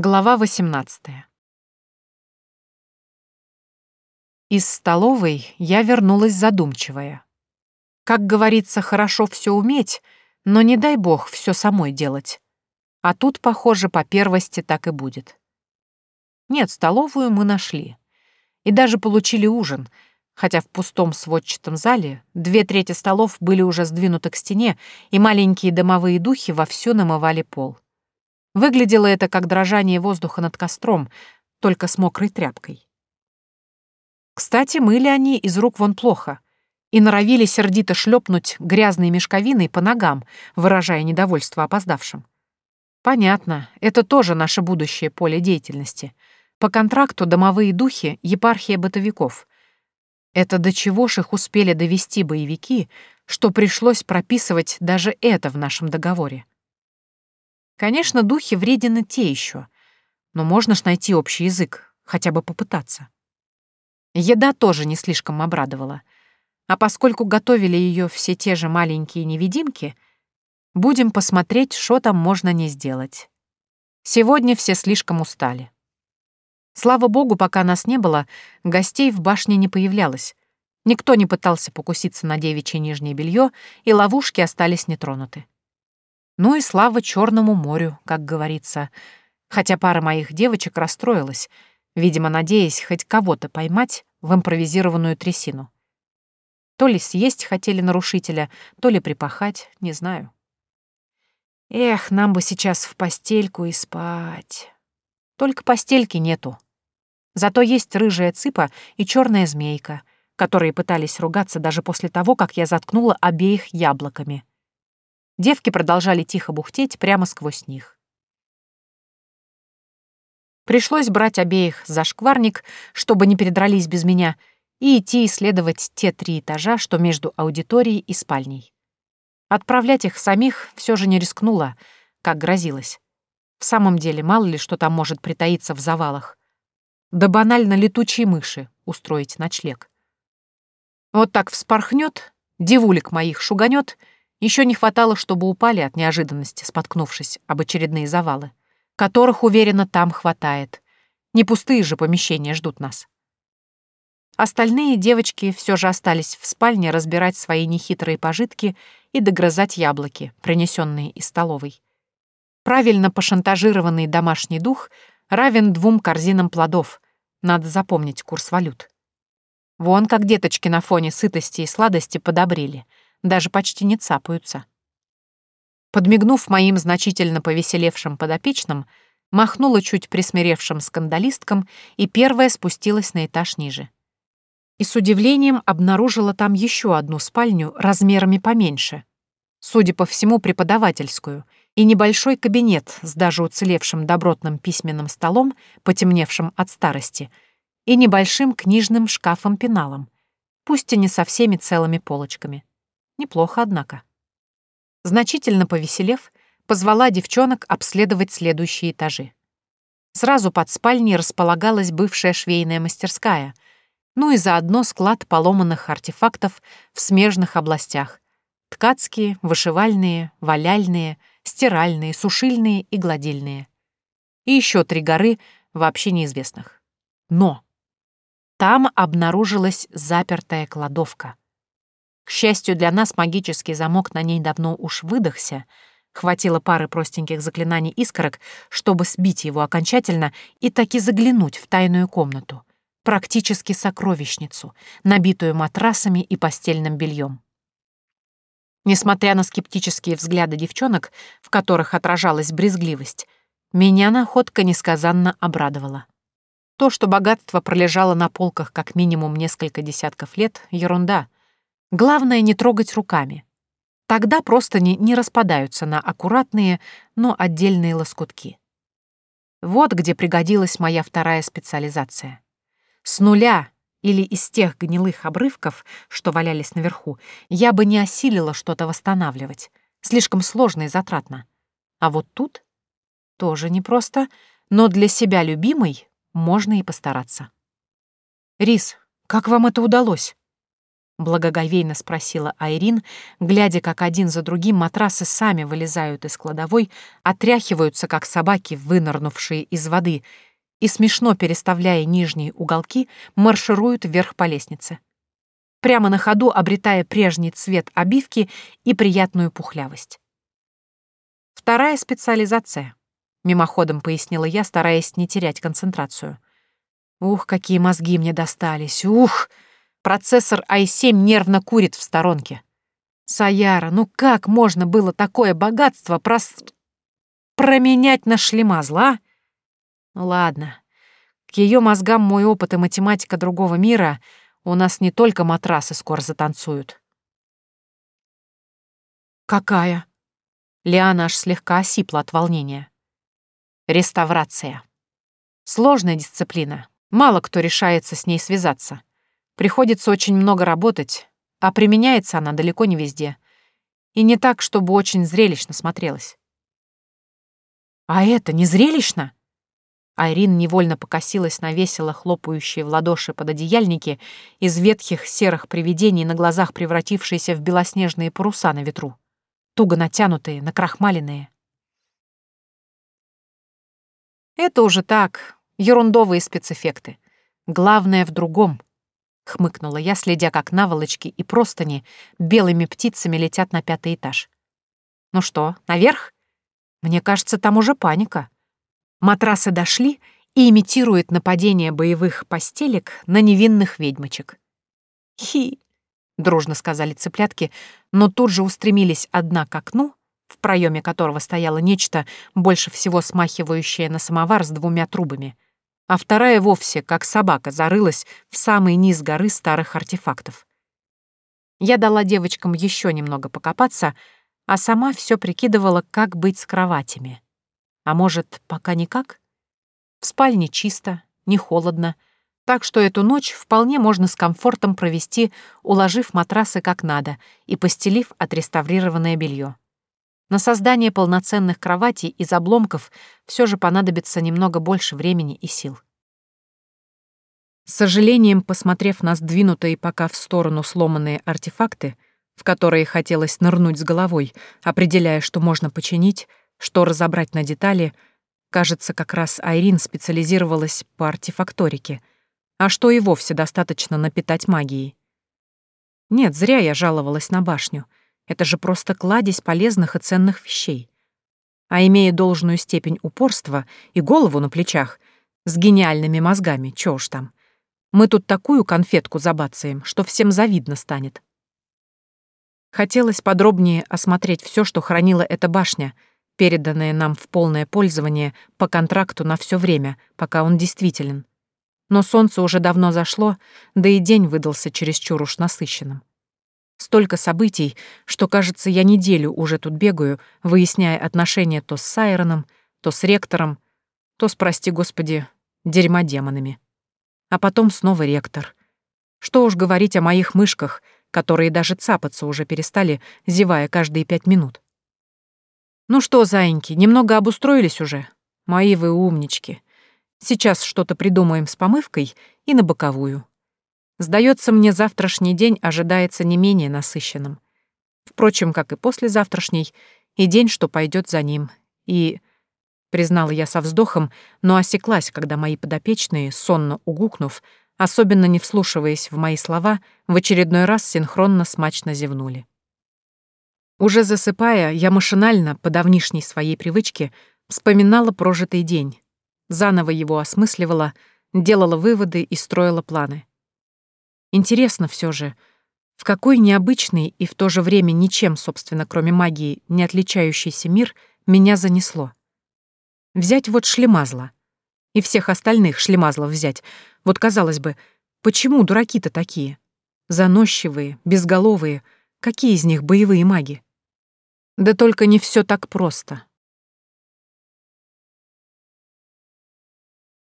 Глава 18 Из столовой я вернулась задумчивая. Как говорится, хорошо все уметь, но не дай бог все самой делать. А тут, похоже, по первости так и будет. Нет, столовую мы нашли. И даже получили ужин, хотя в пустом сводчатом зале две трети столов были уже сдвинуты к стене, и маленькие домовые духи вовсю намывали пол. Выглядело это как дрожание воздуха над костром, только с мокрой тряпкой. Кстати, мыли они из рук вон плохо и норовили сердито шлепнуть грязной мешковиной по ногам, выражая недовольство опоздавшим. Понятно, это тоже наше будущее поле деятельности. По контракту домовые духи — епархия бытовиков. Это до чего ж их успели довести боевики, что пришлось прописывать даже это в нашем договоре. Конечно, духи вредины те еще, но можно ж найти общий язык, хотя бы попытаться. Еда тоже не слишком обрадовала. А поскольку готовили ее все те же маленькие невидимки, будем посмотреть, что там можно не сделать. Сегодня все слишком устали. Слава богу, пока нас не было, гостей в башне не появлялось. Никто не пытался покуситься на девичье нижнее белье, и ловушки остались нетронуты. Ну и слава Черному морю, как говорится. Хотя пара моих девочек расстроилась, видимо, надеясь хоть кого-то поймать в импровизированную трясину. То ли съесть хотели нарушителя, то ли припахать, не знаю. Эх, нам бы сейчас в постельку и спать. Только постельки нету. Зато есть рыжая цыпа и черная змейка, которые пытались ругаться даже после того, как я заткнула обеих яблоками. Девки продолжали тихо бухтеть прямо сквозь них. Пришлось брать обеих за шкварник, чтобы не передрались без меня, и идти исследовать те три этажа, что между аудиторией и спальней. Отправлять их самих все же не рискнула, как грозилось. В самом деле, мало ли что там может притаиться в завалах. Да банально летучие мыши устроить ночлег. Вот так вспорхнет, девулик моих шуганет — еще не хватало, чтобы упали от неожиданности, споткнувшись об очередные завалы, которых, уверенно, там хватает. Не пустые же помещения ждут нас. Остальные девочки все же остались в спальне разбирать свои нехитрые пожитки и догрызать яблоки, принесенные из столовой. Правильно пошантажированный домашний дух равен двум корзинам плодов. Надо запомнить курс валют. Вон как деточки на фоне сытости и сладости подобрели — даже почти не цапаются. Подмигнув моим значительно повеселевшим подопечным, махнула чуть присмиревшим скандалисткам и первая спустилась на этаж ниже. И с удивлением обнаружила там еще одну спальню размерами поменьше, судя по всему, преподавательскую, и небольшой кабинет с даже уцелевшим добротным письменным столом, потемневшим от старости, и небольшим книжным шкафом-пеналом, пусть и не со всеми целыми полочками. Неплохо, однако. Значительно повеселев, позвала девчонок обследовать следующие этажи. Сразу под спальней располагалась бывшая швейная мастерская, ну и заодно склад поломанных артефактов в смежных областях. Ткацкие, вышивальные, валяльные, стиральные, сушильные и гладильные. И еще три горы вообще неизвестных. Но там обнаружилась запертая кладовка — к счастью для нас, магический замок на ней давно уж выдохся. Хватило пары простеньких заклинаний искорок, чтобы сбить его окончательно и таки заглянуть в тайную комнату. Практически сокровищницу, набитую матрасами и постельным бельем. Несмотря на скептические взгляды девчонок, в которых отражалась брезгливость, меня находка несказанно обрадовала. То, что богатство пролежало на полках как минимум несколько десятков лет — ерунда — Главное не трогать руками. Тогда просто не, не распадаются на аккуратные, но отдельные лоскутки. Вот где пригодилась моя вторая специализация. С нуля или из тех гнилых обрывков, что валялись наверху, я бы не осилила что-то восстанавливать. Слишком сложно и затратно. А вот тут тоже непросто, но для себя любимой можно и постараться. «Рис, как вам это удалось?» Благоговейно спросила Айрин, глядя, как один за другим матрасы сами вылезают из кладовой, отряхиваются, как собаки, вынырнувшие из воды, и, смешно переставляя нижние уголки, маршируют вверх по лестнице. Прямо на ходу обретая прежний цвет обивки и приятную пухлявость. Вторая специализация, мимоходом пояснила я, стараясь не терять концентрацию. Ух, какие мозги мне достались, ух! Процессор i7 нервно курит в сторонке. Саяра, ну как можно было такое богатство прос... променять на шлемазла, а? Ладно. К ее мозгам мой опыт и математика другого мира у нас не только матрасы скоро затанцуют. «Какая?» Лиана аж слегка осипла от волнения. «Реставрация. Сложная дисциплина. Мало кто решается с ней связаться. Приходится очень много работать, а применяется она далеко не везде. И не так, чтобы очень зрелищно смотрелась. «А это не зрелищно?» Айрин невольно покосилась на весело хлопающие в ладоши пододеяльники из ветхих серых привидений на глазах превратившиеся в белоснежные паруса на ветру, туго натянутые, накрахмаленные. «Это уже так, ерундовые спецэффекты. Главное в другом», — хмыкнула я, следя, как наволочки и простыни белыми птицами летят на пятый этаж. «Ну что, наверх? Мне кажется, там уже паника». Матрасы дошли и имитируют нападение боевых постелек на невинных ведьмочек. «Хи!» — дружно сказали цыплятки, но тут же устремились одна к окну, в проеме которого стояло нечто, больше всего смахивающее на самовар с двумя трубами — а вторая вовсе, как собака, зарылась в самый низ горы старых артефактов. Я дала девочкам еще немного покопаться, а сама все прикидывала, как быть с кроватями. А может, пока никак? В спальне чисто, не холодно, так что эту ночь вполне можно с комфортом провести, уложив матрасы как надо и постелив отреставрированное белье. На создание полноценных кроватей из обломков все же понадобится немного больше времени и сил. С сожалением, посмотрев на сдвинутые пока в сторону сломанные артефакты, в которые хотелось нырнуть с головой, определяя, что можно починить, что разобрать на детали, кажется, как раз Айрин специализировалась по артефакторике, а что и вовсе достаточно напитать магией. Нет, зря я жаловалась на башню — это же просто кладезь полезных и ценных вещей. А имея должную степень упорства и голову на плечах, с гениальными мозгами, чё уж там, мы тут такую конфетку забацаем, что всем завидно станет. Хотелось подробнее осмотреть все, что хранила эта башня, переданная нам в полное пользование по контракту на все время, пока он действителен. Но солнце уже давно зашло, да и день выдался чересчур уж насыщенным. Столько событий, что, кажется, я неделю уже тут бегаю, выясняя отношения то с Сайроном, то с ректором, то с, прости господи, дерьмодемонами. А потом снова ректор. Что уж говорить о моих мышках, которые даже цапаться уже перестали, зевая каждые пять минут. Ну что, заиньки, немного обустроились уже? Мои вы умнички. Сейчас что-то придумаем с помывкой и на боковую. Сдается мне, завтрашний день ожидается не менее насыщенным. Впрочем, как и послезавтрашний, и день, что пойдет за ним. И, признала я со вздохом, но осеклась, когда мои подопечные, сонно угукнув, особенно не вслушиваясь в мои слова, в очередной раз синхронно смачно зевнули. Уже засыпая, я машинально, по давнишней своей привычке, вспоминала прожитый день, заново его осмысливала, делала выводы и строила планы. Интересно все же, в какой необычный и в то же время ничем, собственно, кроме магии, не отличающийся мир меня занесло. Взять вот шлемазла. И всех остальных шлемазлов взять. Вот, казалось бы, почему дураки-то такие? Заносчивые, безголовые. Какие из них боевые маги? Да только не все так просто.